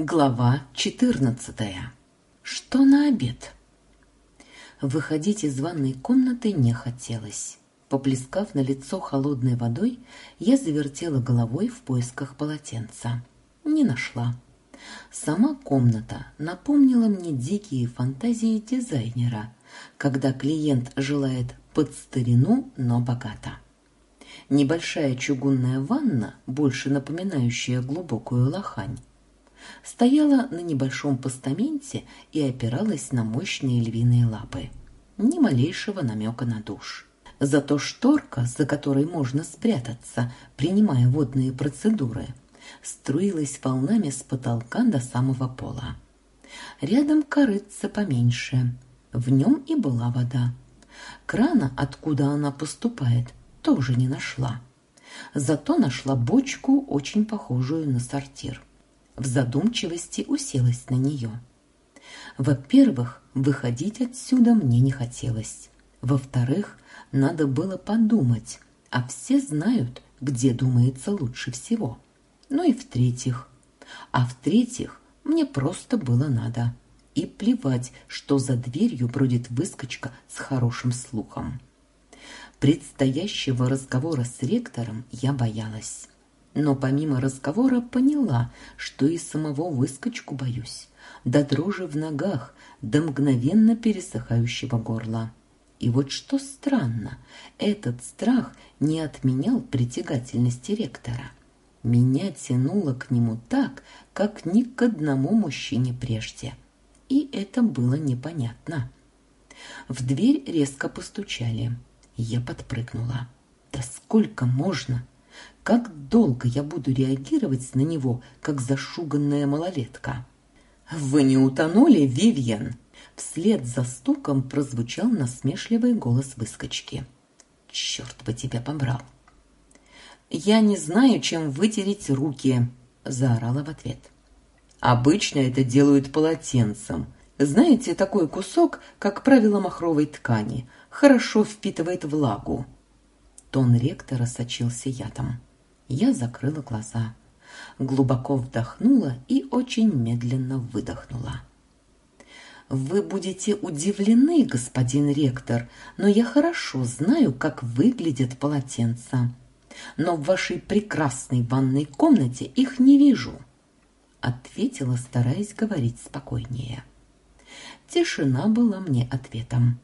Глава 14. Что на обед? Выходить из ванной комнаты не хотелось. Поплескав на лицо холодной водой, я завертела головой в поисках полотенца. Не нашла. Сама комната напомнила мне дикие фантазии дизайнера, когда клиент желает под старину, но богато. Небольшая чугунная ванна, больше напоминающая глубокую лохань, стояла на небольшом постаменте и опиралась на мощные львиные лапы. Ни малейшего намека на душ. Зато шторка, за которой можно спрятаться, принимая водные процедуры, струилась волнами с потолка до самого пола. Рядом корыца поменьше. В нем и была вода. Крана, откуда она поступает, тоже не нашла. Зато нашла бочку, очень похожую на сортир в задумчивости уселась на нее. Во-первых, выходить отсюда мне не хотелось. Во-вторых, надо было подумать, а все знают, где думается лучше всего. Ну и в-третьих, а в-третьих, мне просто было надо. И плевать, что за дверью бродит выскочка с хорошим слухом. Предстоящего разговора с ректором я боялась но помимо разговора поняла, что и самого выскочку боюсь, до дрожи в ногах, до мгновенно пересыхающего горла. И вот что странно, этот страх не отменял притягательности ректора. Меня тянуло к нему так, как ни к одному мужчине прежде. И это было непонятно. В дверь резко постучали. Я подпрыгнула. «Да сколько можно?» Как долго я буду реагировать на него, как зашуганная малолетка? «Вы не утонули, Вивьен?» Вслед за стуком прозвучал насмешливый голос выскочки. «Черт бы тебя побрал!» «Я не знаю, чем вытереть руки», – заорала в ответ. «Обычно это делают полотенцем. Знаете, такой кусок, как правило, махровой ткани, хорошо впитывает влагу». Тон ректора сочился ядом. Я закрыла глаза, глубоко вдохнула и очень медленно выдохнула. Вы будете удивлены, господин ректор, но я хорошо знаю, как выглядят полотенца. Но в вашей прекрасной ванной комнате их не вижу, ответила, стараясь говорить спокойнее. Тишина была мне ответом.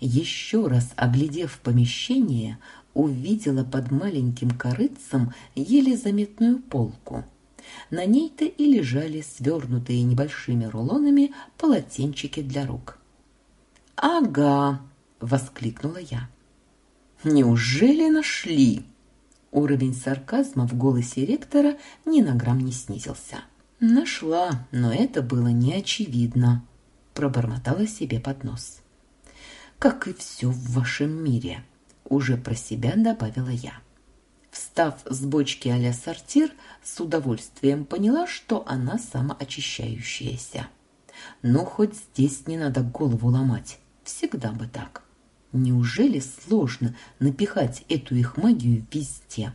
Еще раз оглядев помещение, увидела под маленьким корыцем еле заметную полку. На ней-то и лежали свернутые небольшими рулонами полотенчики для рук. «Ага!» — воскликнула я. «Неужели нашли?» Уровень сарказма в голосе ректора ни на грамм не снизился. «Нашла, но это было не очевидно», — пробормотала себе под нос. «Как и все в вашем мире» уже про себя добавила я. Встав с бочки а сортир, с удовольствием поняла, что она самоочищающаяся. Но хоть здесь не надо голову ломать, всегда бы так. Неужели сложно напихать эту их магию везде?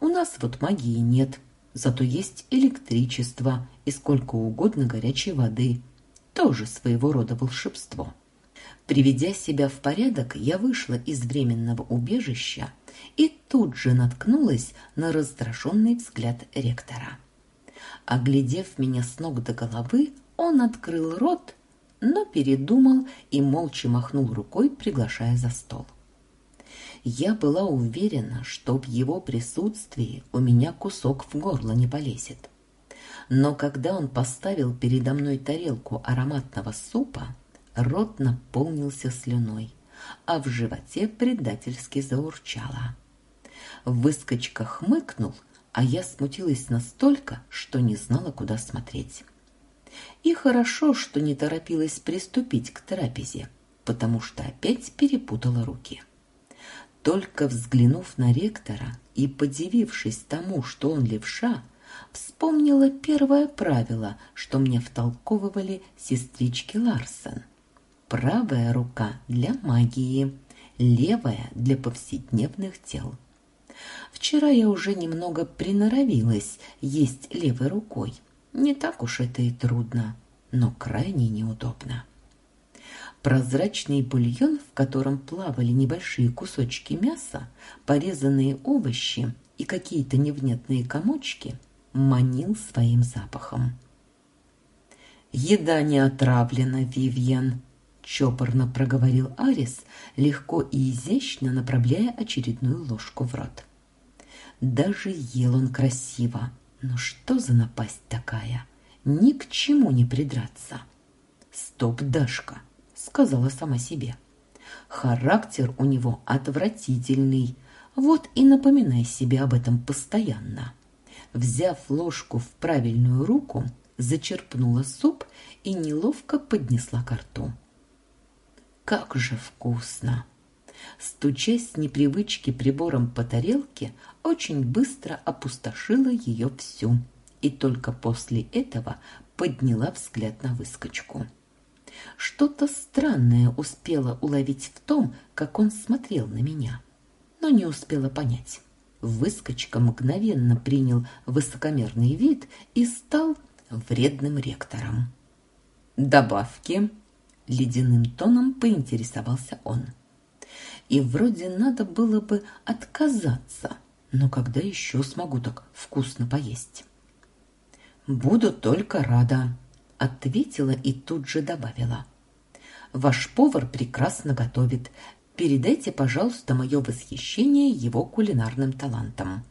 У нас вот магии нет, зато есть электричество и сколько угодно горячей воды. Тоже своего рода волшебство. Приведя себя в порядок, я вышла из временного убежища и тут же наткнулась на раздраженный взгляд ректора. Оглядев меня с ног до головы, он открыл рот, но передумал и молча махнул рукой, приглашая за стол. Я была уверена, что в его присутствии у меня кусок в горло не полезет. Но когда он поставил передо мной тарелку ароматного супа, Рот наполнился слюной, а в животе предательски заурчало. Выскочка хмыкнул, а я смутилась настолько, что не знала, куда смотреть. И хорошо, что не торопилась приступить к трапезе, потому что опять перепутала руки. Только взглянув на ректора и подивившись тому, что он левша, вспомнила первое правило, что мне втолковывали сестрички Ларсен. Правая рука для магии, левая для повседневных дел. Вчера я уже немного приноровилась есть левой рукой, Не так уж это и трудно, но крайне неудобно. Прозрачный бульон, в котором плавали небольшие кусочки мяса, порезанные овощи и какие-то невнятные комочки, манил своим запахом. «Еда не отравлена, Вивьен», — чопорно проговорил Арис, легко и изящно направляя очередную ложку в рот. Даже ел он красиво, но что за напасть такая? Ни к чему не придраться. «Стоп, Дашка», — сказала сама себе. «Характер у него отвратительный, вот и напоминай себе об этом постоянно». Взяв ложку в правильную руку, зачерпнула суп и неловко поднесла ко рту. Как же вкусно! Стучась с непривычки прибором по тарелке, очень быстро опустошила ее всю и только после этого подняла взгляд на выскочку. Что-то странное успела уловить в том, как он смотрел на меня, но не успела понять. Выскочка мгновенно принял высокомерный вид и стал вредным ректором. «Добавки?» – ледяным тоном поинтересовался он. И вроде надо было бы отказаться, но когда еще смогу так вкусно поесть? «Буду только рада», – ответила и тут же добавила. «Ваш повар прекрасно готовит. Передайте, пожалуйста, мое восхищение его кулинарным талантом».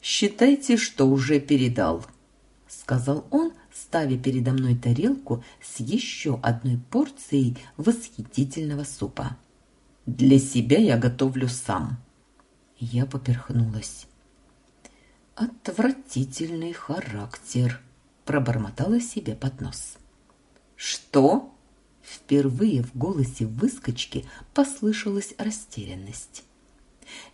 «Считайте, что уже передал», — сказал он, ставя передо мной тарелку с еще одной порцией восхитительного супа. «Для себя я готовлю сам». Я поперхнулась. «Отвратительный характер», — пробормотала себе под нос. «Что?» Впервые в голосе выскочки послышалась растерянность.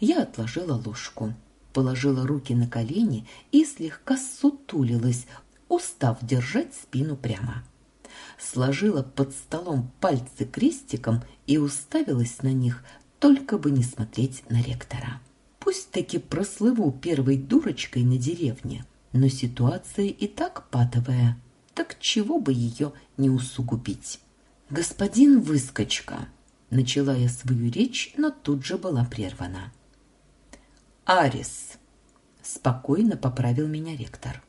Я отложила ложку, положила руки на колени и слегка сутулилась, устав держать спину прямо. Сложила под столом пальцы крестиком и уставилась на них, только бы не смотреть на ректора. Пусть таки прослыву первой дурочкой на деревне, но ситуация и так патовая, так чего бы ее не усугубить. «Господин Выскочка!» – начала я свою речь, но тут же была прервана. «Арис!» – спокойно поправил меня ректор.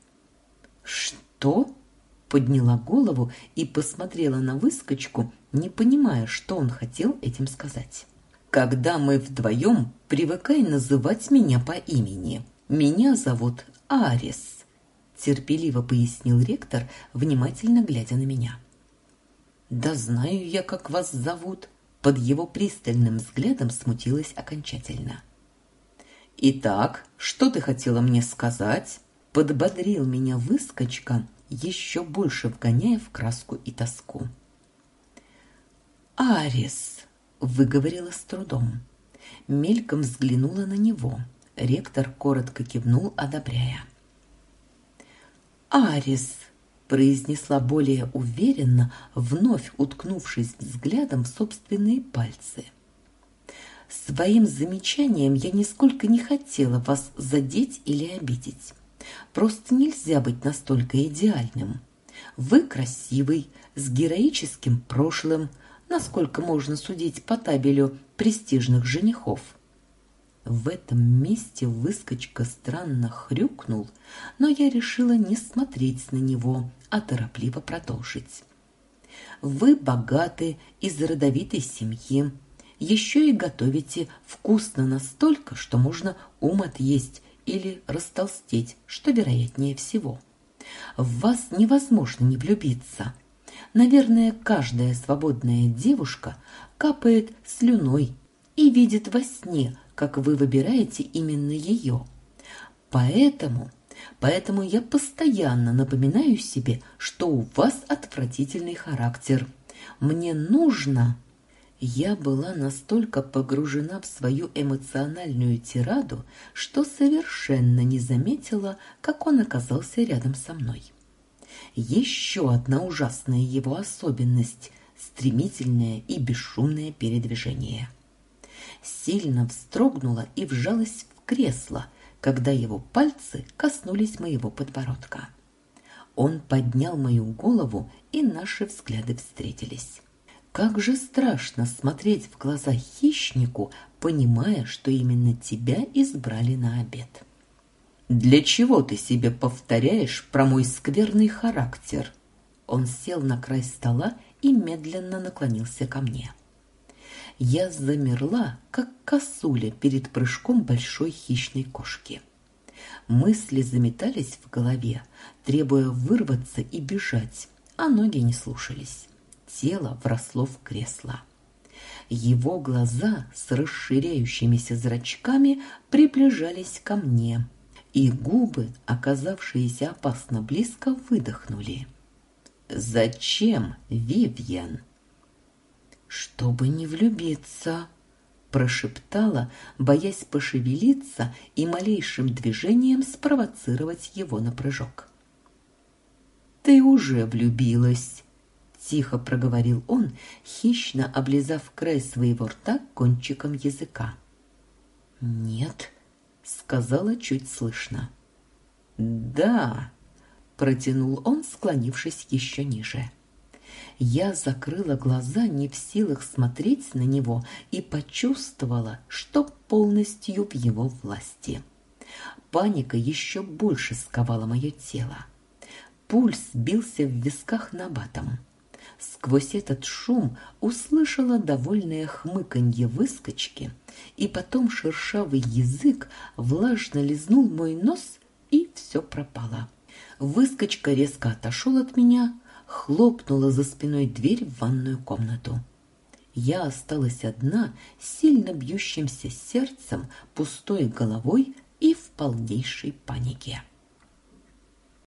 «Что?» – подняла голову и посмотрела на Выскочку, не понимая, что он хотел этим сказать. «Когда мы вдвоем, привыкай называть меня по имени. Меня зовут Арис», – терпеливо пояснил ректор, внимательно глядя на меня. «Да знаю я, как вас зовут». Под его пристальным взглядом смутилась окончательно. «Итак, что ты хотела мне сказать?» Подбодрил меня выскочка, еще больше вгоняя в краску и тоску. «Арис!» – выговорила с трудом. Мельком взглянула на него. Ректор коротко кивнул, одобряя. «Арис!» произнесла более уверенно, вновь уткнувшись взглядом в собственные пальцы. Своим замечанием я нисколько не хотела вас задеть или обидеть. Просто нельзя быть настолько идеальным. Вы красивый, с героическим прошлым, насколько можно судить по табелю престижных женихов. В этом месте выскочка странно хрюкнул, но я решила не смотреть на него, а торопливо продолжить. Вы богаты, из родовитой семьи, еще и готовите вкусно настолько, что можно ум отъесть или растолстеть, что вероятнее всего. В вас невозможно не влюбиться. Наверное, каждая свободная девушка капает слюной и видит во сне, как вы выбираете именно ее. Поэтому, поэтому я постоянно напоминаю себе, что у вас отвратительный характер. Мне нужно... Я была настолько погружена в свою эмоциональную тираду, что совершенно не заметила, как он оказался рядом со мной. Еще одна ужасная его особенность – стремительное и бесшумное передвижение – сильно вздрогнула и вжалась в кресло, когда его пальцы коснулись моего подбородка. Он поднял мою голову, и наши взгляды встретились. Как же страшно смотреть в глаза хищнику, понимая, что именно тебя избрали на обед. «Для чего ты себе повторяешь про мой скверный характер?» Он сел на край стола и медленно наклонился ко мне. Я замерла, как косуля перед прыжком большой хищной кошки. Мысли заметались в голове, требуя вырваться и бежать, а ноги не слушались. Тело вросло в кресло. Его глаза с расширяющимися зрачками приближались ко мне, и губы, оказавшиеся опасно близко, выдохнули. «Зачем, Вивьен?» «Чтобы не влюбиться», прошептала, боясь пошевелиться и малейшим движением спровоцировать его на прыжок. «Ты уже влюбилась!» – тихо проговорил он, хищно облизав край своего рта кончиком языка. «Нет», – сказала чуть слышно. «Да», – протянул он, склонившись еще ниже. Я закрыла глаза, не в силах смотреть на него, и почувствовала, что полностью в его власти. Паника еще больше сковала мое тело. Пульс бился в висках набатом. Сквозь этот шум услышала довольное хмыканье выскочки, и потом шершавый язык влажно лизнул мой нос, и все пропало. Выскочка резко отошел от меня, хлопнула за спиной дверь в ванную комнату. Я осталась одна, сильно бьющимся сердцем, пустой головой и в полнейшей панике.